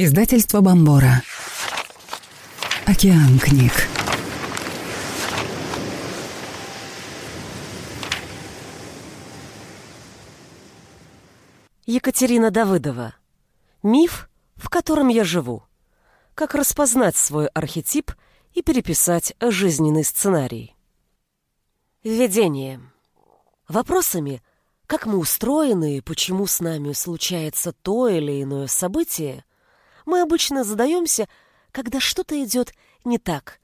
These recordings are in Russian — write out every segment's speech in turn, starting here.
Издательство Бомбора. Океан книг. Екатерина Давыдова. Миф, в котором я живу. Как распознать свой архетип и переписать жизненный сценарий. Введение. Вопросами, как мы устроены и почему с нами случается то или иное событие, мы обычно задаемся, когда что-то идет не так.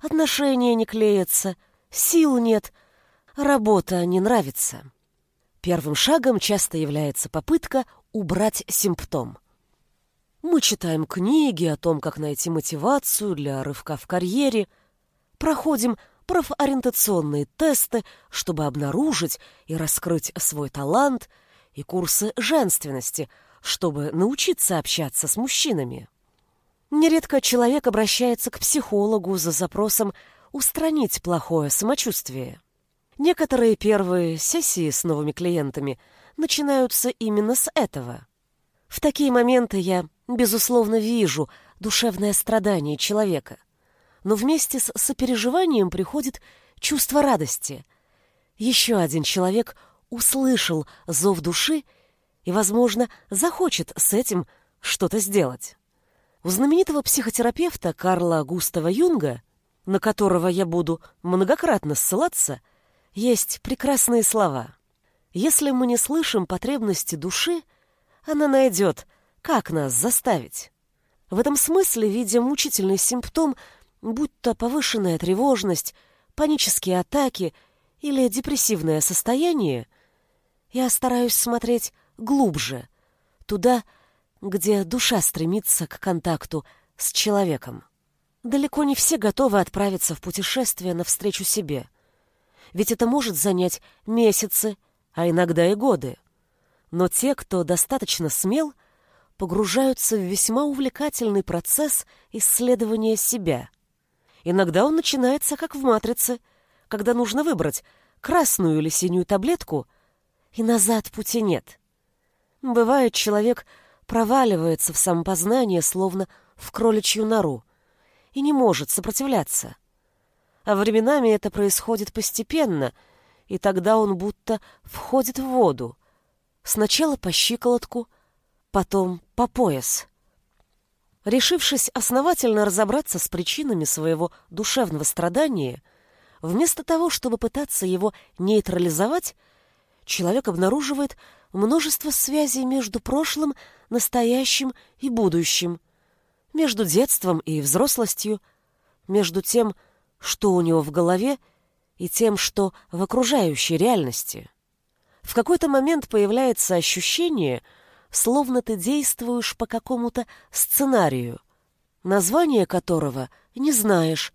Отношения не клеятся, сил нет, работа не нравится. Первым шагом часто является попытка убрать симптом. Мы читаем книги о том, как найти мотивацию для рывка в карьере, проходим профориентационные тесты, чтобы обнаружить и раскрыть свой талант, и курсы женственности – чтобы научиться общаться с мужчинами. Нередко человек обращается к психологу за запросом устранить плохое самочувствие. Некоторые первые сессии с новыми клиентами начинаются именно с этого. В такие моменты я, безусловно, вижу душевное страдание человека. Но вместе с сопереживанием приходит чувство радости. Еще один человек услышал зов души и, возможно, захочет с этим что-то сделать. У знаменитого психотерапевта Карла Густава Юнга, на которого я буду многократно ссылаться, есть прекрасные слова. Если мы не слышим потребности души, она найдет, как нас заставить. В этом смысле, видя мучительный симптом, будь то повышенная тревожность, панические атаки или депрессивное состояние, я стараюсь смотреть глубже, туда, где душа стремится к контакту с человеком. Далеко не все готовы отправиться в путешествие навстречу себе. Ведь это может занять месяцы, а иногда и годы. Но те, кто достаточно смел, погружаются в весьма увлекательный процесс исследования себя. Иногда он начинается как в «Матрице», когда нужно выбрать красную или синюю таблетку, и назад пути нет. Бывает, человек проваливается в самопознание, словно в кроличью нору, и не может сопротивляться. А временами это происходит постепенно, и тогда он будто входит в воду. Сначала по щиколотку, потом по пояс. Решившись основательно разобраться с причинами своего душевного страдания, вместо того, чтобы пытаться его нейтрализовать, человек обнаруживает множество связей между прошлым, настоящим и будущим, между детством и взрослостью, между тем, что у него в голове, и тем, что в окружающей реальности. В какой-то момент появляется ощущение, словно ты действуешь по какому-то сценарию, название которого не знаешь,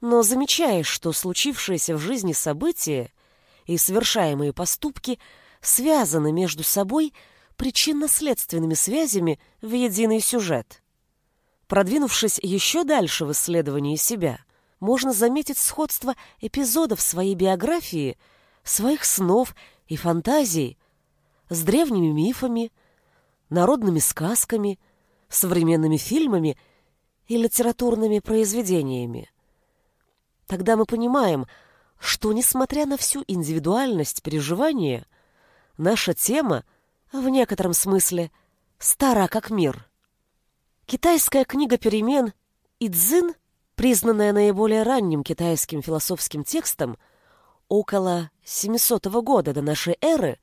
но замечаешь, что случившиеся в жизни события и совершаемые поступки – связаны между собой причинно-следственными связями в единый сюжет. Продвинувшись еще дальше в исследовании себя, можно заметить сходство эпизодов своей биографии, своих снов и фантазий с древними мифами, народными сказками, современными фильмами и литературными произведениями. Тогда мы понимаем, что, несмотря на всю индивидуальность переживания, наша тема, в некотором смысле, стара как мир. Китайская книга перемен «Идзин», признанная наиболее ранним китайским философским текстом, около 700 года до нашей эры,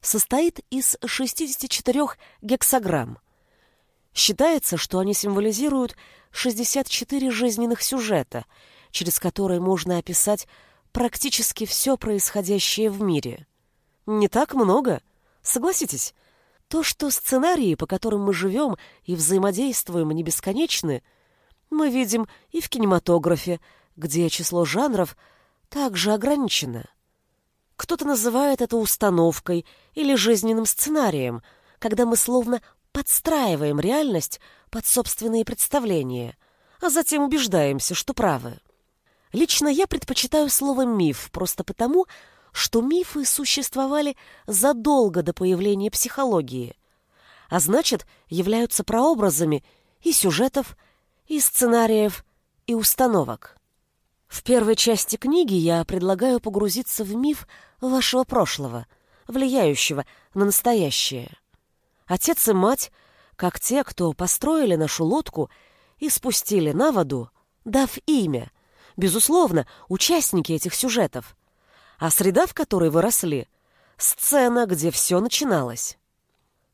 состоит из 64 гексаграмм. Считается, что они символизируют 64 жизненных сюжета, через которые можно описать практически все происходящее в мире. Не так много, согласитесь. То, что сценарии, по которым мы живем и взаимодействуем, не бесконечны, мы видим и в кинематографе, где число жанров также ограничено. Кто-то называет это установкой или жизненным сценарием, когда мы словно подстраиваем реальность под собственные представления, а затем убеждаемся, что правы. Лично я предпочитаю слово «миф» просто потому, что мифы существовали задолго до появления психологии. а значит, являются прообразами и сюжетов, и сценариев, и установок. В первой части книги я предлагаю погрузиться в миф вашего прошлого, влияющего на настоящее. Отец и мать, как те, кто построили нашу лодку и спустили на воду, дав имя, безусловно, участники этих сюжетов. А среда, в которой вы росли — сцена, где все начиналось.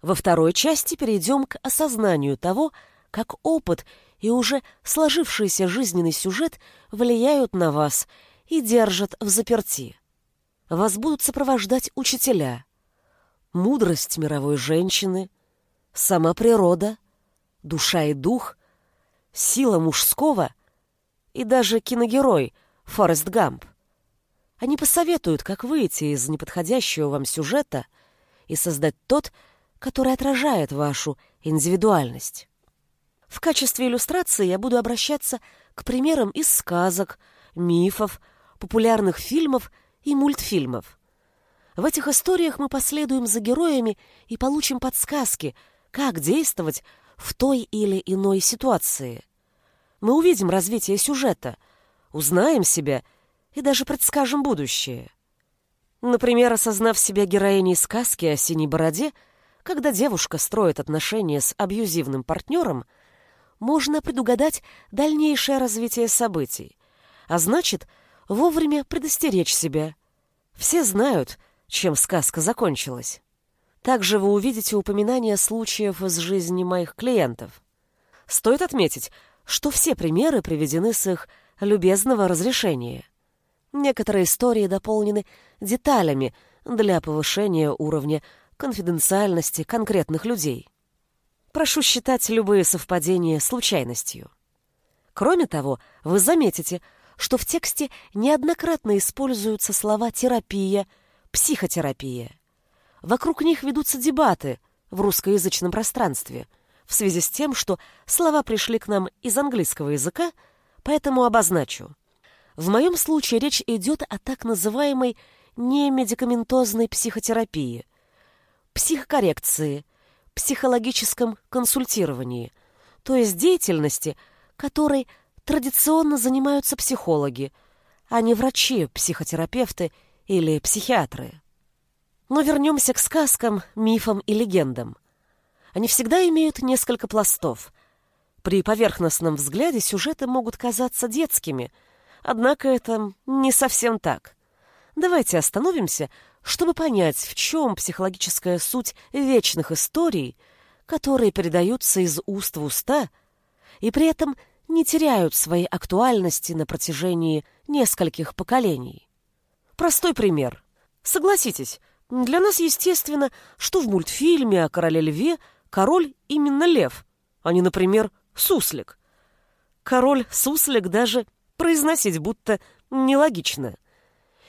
Во второй части перейдем к осознанию того, как опыт и уже сложившийся жизненный сюжет влияют на вас и держат в заперти. Вас будут сопровождать учителя, мудрость мировой женщины, сама природа, душа и дух, сила мужского и даже киногерой Форест Гамп. Они посоветуют, как выйти из неподходящего вам сюжета и создать тот, который отражает вашу индивидуальность. В качестве иллюстрации я буду обращаться к примерам из сказок, мифов, популярных фильмов и мультфильмов. В этих историях мы последуем за героями и получим подсказки, как действовать в той или иной ситуации. Мы увидим развитие сюжета, узнаем себя и даже предскажем будущее. Например, осознав себя героиней сказки о синей бороде, когда девушка строит отношения с абьюзивным партнером, можно предугадать дальнейшее развитие событий, а значит, вовремя предостеречь себя. Все знают, чем сказка закончилась. Также вы увидите упоминания случаев из жизни моих клиентов. Стоит отметить, что все примеры приведены с их любезного разрешения. Некоторые истории дополнены деталями для повышения уровня конфиденциальности конкретных людей. Прошу считать любые совпадения случайностью. Кроме того, вы заметите, что в тексте неоднократно используются слова «терапия», «психотерапия». Вокруг них ведутся дебаты в русскоязычном пространстве в связи с тем, что слова пришли к нам из английского языка, поэтому обозначу. В моем случае речь идет о так называемой немедикаментозной психотерапии – психокоррекции, психологическом консультировании, то есть деятельности, которой традиционно занимаются психологи, а не врачи, психотерапевты или психиатры. Но вернемся к сказкам, мифам и легендам. Они всегда имеют несколько пластов. При поверхностном взгляде сюжеты могут казаться детскими, однако это не совсем так. Давайте остановимся чтобы понять, в чем психологическая суть вечных историй, которые передаются из уст в уста и при этом не теряют своей актуальности на протяжении нескольких поколений. Простой пример. Согласитесь, для нас естественно, что в мультфильме о короле льве король именно лев, а не, например, суслик. Король-суслик даже произносить будто нелогично.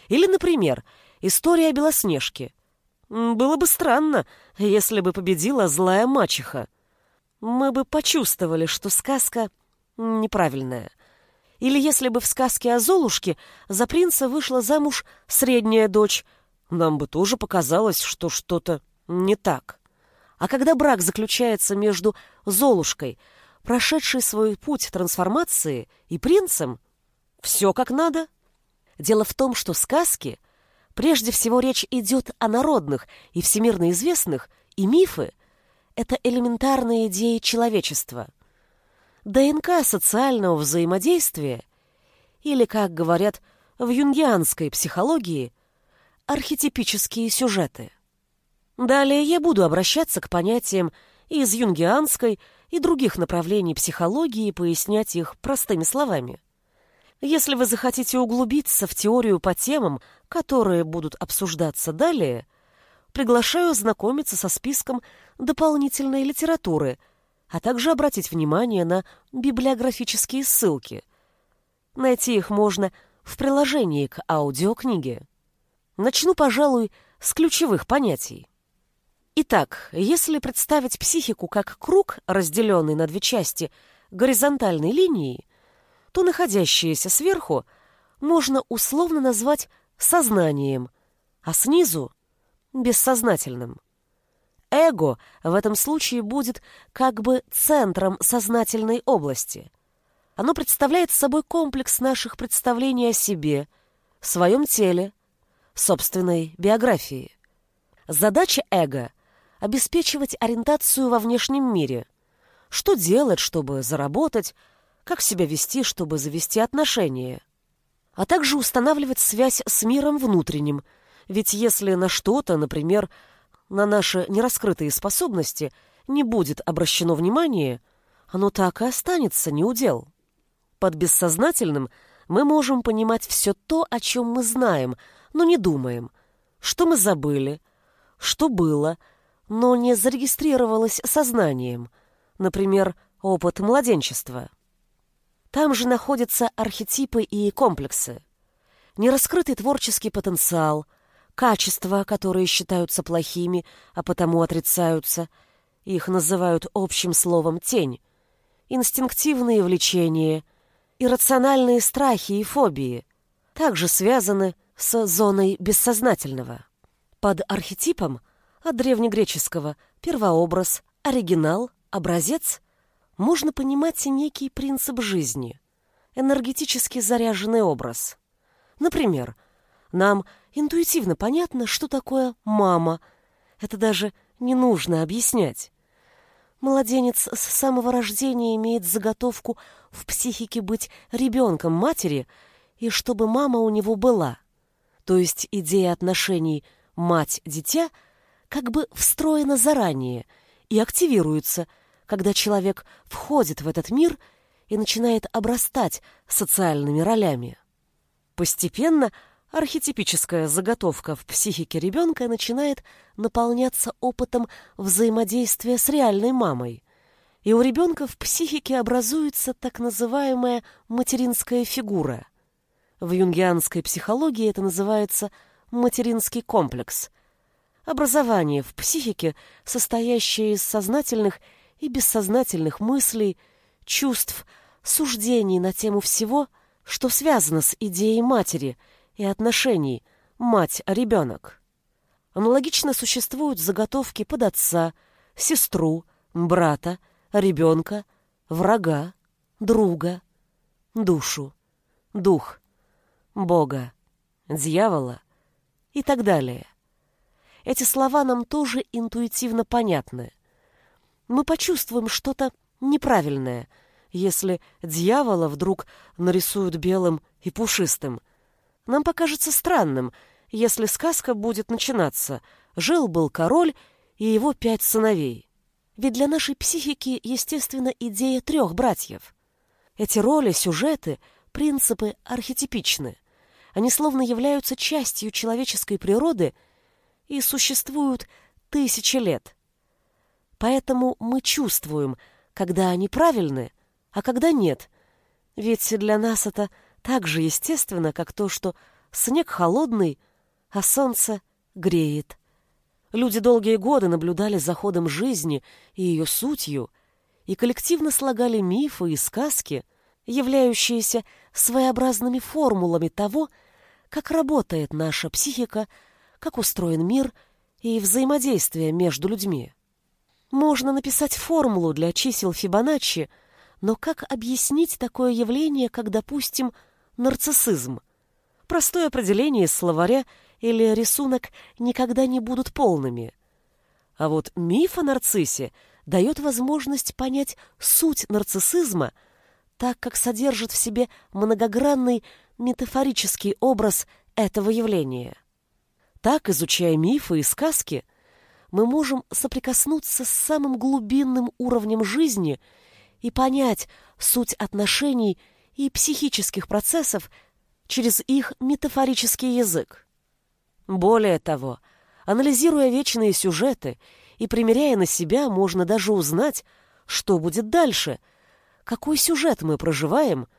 Или, например, История Белоснежки. Было бы странно, если бы победила злая мачеха. Мы бы почувствовали, что сказка неправильная. Или если бы в сказке о Золушке за принца вышла замуж средняя дочь, нам бы тоже показалось, что что-то не так. А когда брак заключается между Золушкой, прошедшей свой путь трансформации, и принцем, все как надо. Дело в том, что сказки Прежде всего речь идет о народных и всемирно известных, и мифы — это элементарные идеи человечества. ДНК социального взаимодействия, или, как говорят в юнгианской психологии, архетипические сюжеты. Далее я буду обращаться к понятиям из юнгианской и других направлений психологии и пояснять их простыми словами. Если вы захотите углубиться в теорию по темам, которые будут обсуждаться далее, приглашаю знакомиться со списком дополнительной литературы, а также обратить внимание на библиографические ссылки. Найти их можно в приложении к аудиокниге. Начну, пожалуй, с ключевых понятий. Итак, если представить психику как круг, разделенный на две части горизонтальной линией, то находящееся сверху можно условно назвать сознанием, а снизу — бессознательным. Эго в этом случае будет как бы центром сознательной области. Оно представляет собой комплекс наших представлений о себе, своем теле, собственной биографии. Задача эго – обеспечивать ориентацию во внешнем мире. Что делать, чтобы заработать, как себя вести, чтобы завести отношения. А также устанавливать связь с миром внутренним, ведь если на что-то, например, на наши нераскрытые способности не будет обращено внимание, оно так и останется неудел. Под бессознательным мы можем понимать все то, о чем мы знаем, но не думаем, что мы забыли, что было, но не зарегистрировалось сознанием, например, опыт младенчества. Там же находятся архетипы и комплексы. Нераскрытый творческий потенциал – качества, которые считаются плохими, а потому отрицаются. Их называют общим словом «тень». Инстинктивные влечения, иррациональные страхи и фобии также связаны с зоной бессознательного. Под архетипом от древнегреческого первообраз, оригинал, образец можно понимать некий принцип жизни, энергетически заряженный образ. Например, нам интуитивно понятно, что такое мама. Это даже не нужно объяснять. Младенец с самого рождения имеет заготовку в психике быть ребенком матери и чтобы мама у него была. То есть идея отношений мать-дитя как бы встроена заранее и активируется, когда человек входит в этот мир и начинает обрастать социальными ролями. Постепенно архетипическая заготовка в психике ребенка начинает наполняться опытом взаимодействия с реальной мамой. И у ребенка в психике образуется так называемая материнская фигура. В юнгианской психологии это называется материнский комплекс. Образование в психике, состоящее из сознательных и бессознательных мыслей, чувств, суждений на тему всего, что связано с идеей матери – и отношений мать-ребенок. Аналогично существуют заготовки под отца, сестру, брата, ребенка, врага, друга, душу, дух, Бога, дьявола и так далее. Эти слова нам тоже интуитивно понятны. Мы почувствуем что-то неправильное, если дьявола вдруг нарисуют белым и пушистым, нам покажется странным, если сказка будет начинаться «Жил-был король и его пять сыновей». Ведь для нашей психики, естественно, идея трех братьев. Эти роли, сюжеты, принципы архетипичны. Они словно являются частью человеческой природы и существуют тысячи лет. Поэтому мы чувствуем, когда они правильны, а когда нет. Ведь для нас это – так же естественно, как то, что снег холодный, а солнце греет. Люди долгие годы наблюдали за ходом жизни и ее сутью, и коллективно слагали мифы и сказки, являющиеся своеобразными формулами того, как работает наша психика, как устроен мир и взаимодействие между людьми. Можно написать формулу для чисел Фибоначчи, но как объяснить такое явление, как, допустим, нарциссизм. Простое определение из словаря или рисунок никогда не будут полными. А вот миф о нарциссе дает возможность понять суть нарциссизма, так как содержит в себе многогранный метафорический образ этого явления. Так, изучая мифы и сказки, мы можем соприкоснуться с самым глубинным уровнем жизни и понять суть отношений и психических процессов через их метафорический язык. Более того, анализируя вечные сюжеты и примеряя на себя, можно даже узнать, что будет дальше, какой сюжет мы проживаем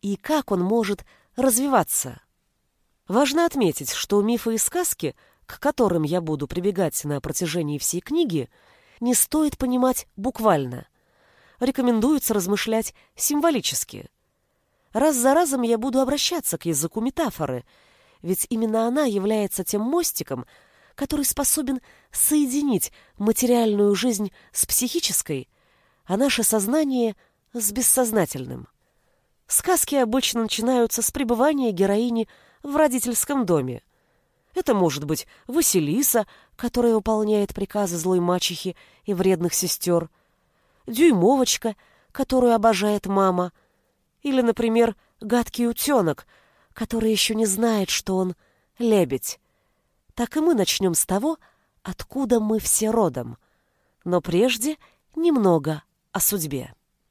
и как он может развиваться. Важно отметить, что мифы и сказки, к которым я буду прибегать на протяжении всей книги, не стоит понимать буквально. Рекомендуется размышлять символически – Раз за разом я буду обращаться к языку метафоры, ведь именно она является тем мостиком, который способен соединить материальную жизнь с психической, а наше сознание с бессознательным. Сказки обычно начинаются с пребывания героини в родительском доме. Это может быть Василиса, которая выполняет приказы злой мачехи и вредных сестер, Дюймовочка, которую обожает мама, или, например, гадкий утенок, который еще не знает, что он лебедь. Так и мы начнем с того, откуда мы все родом. Но прежде немного о судьбе.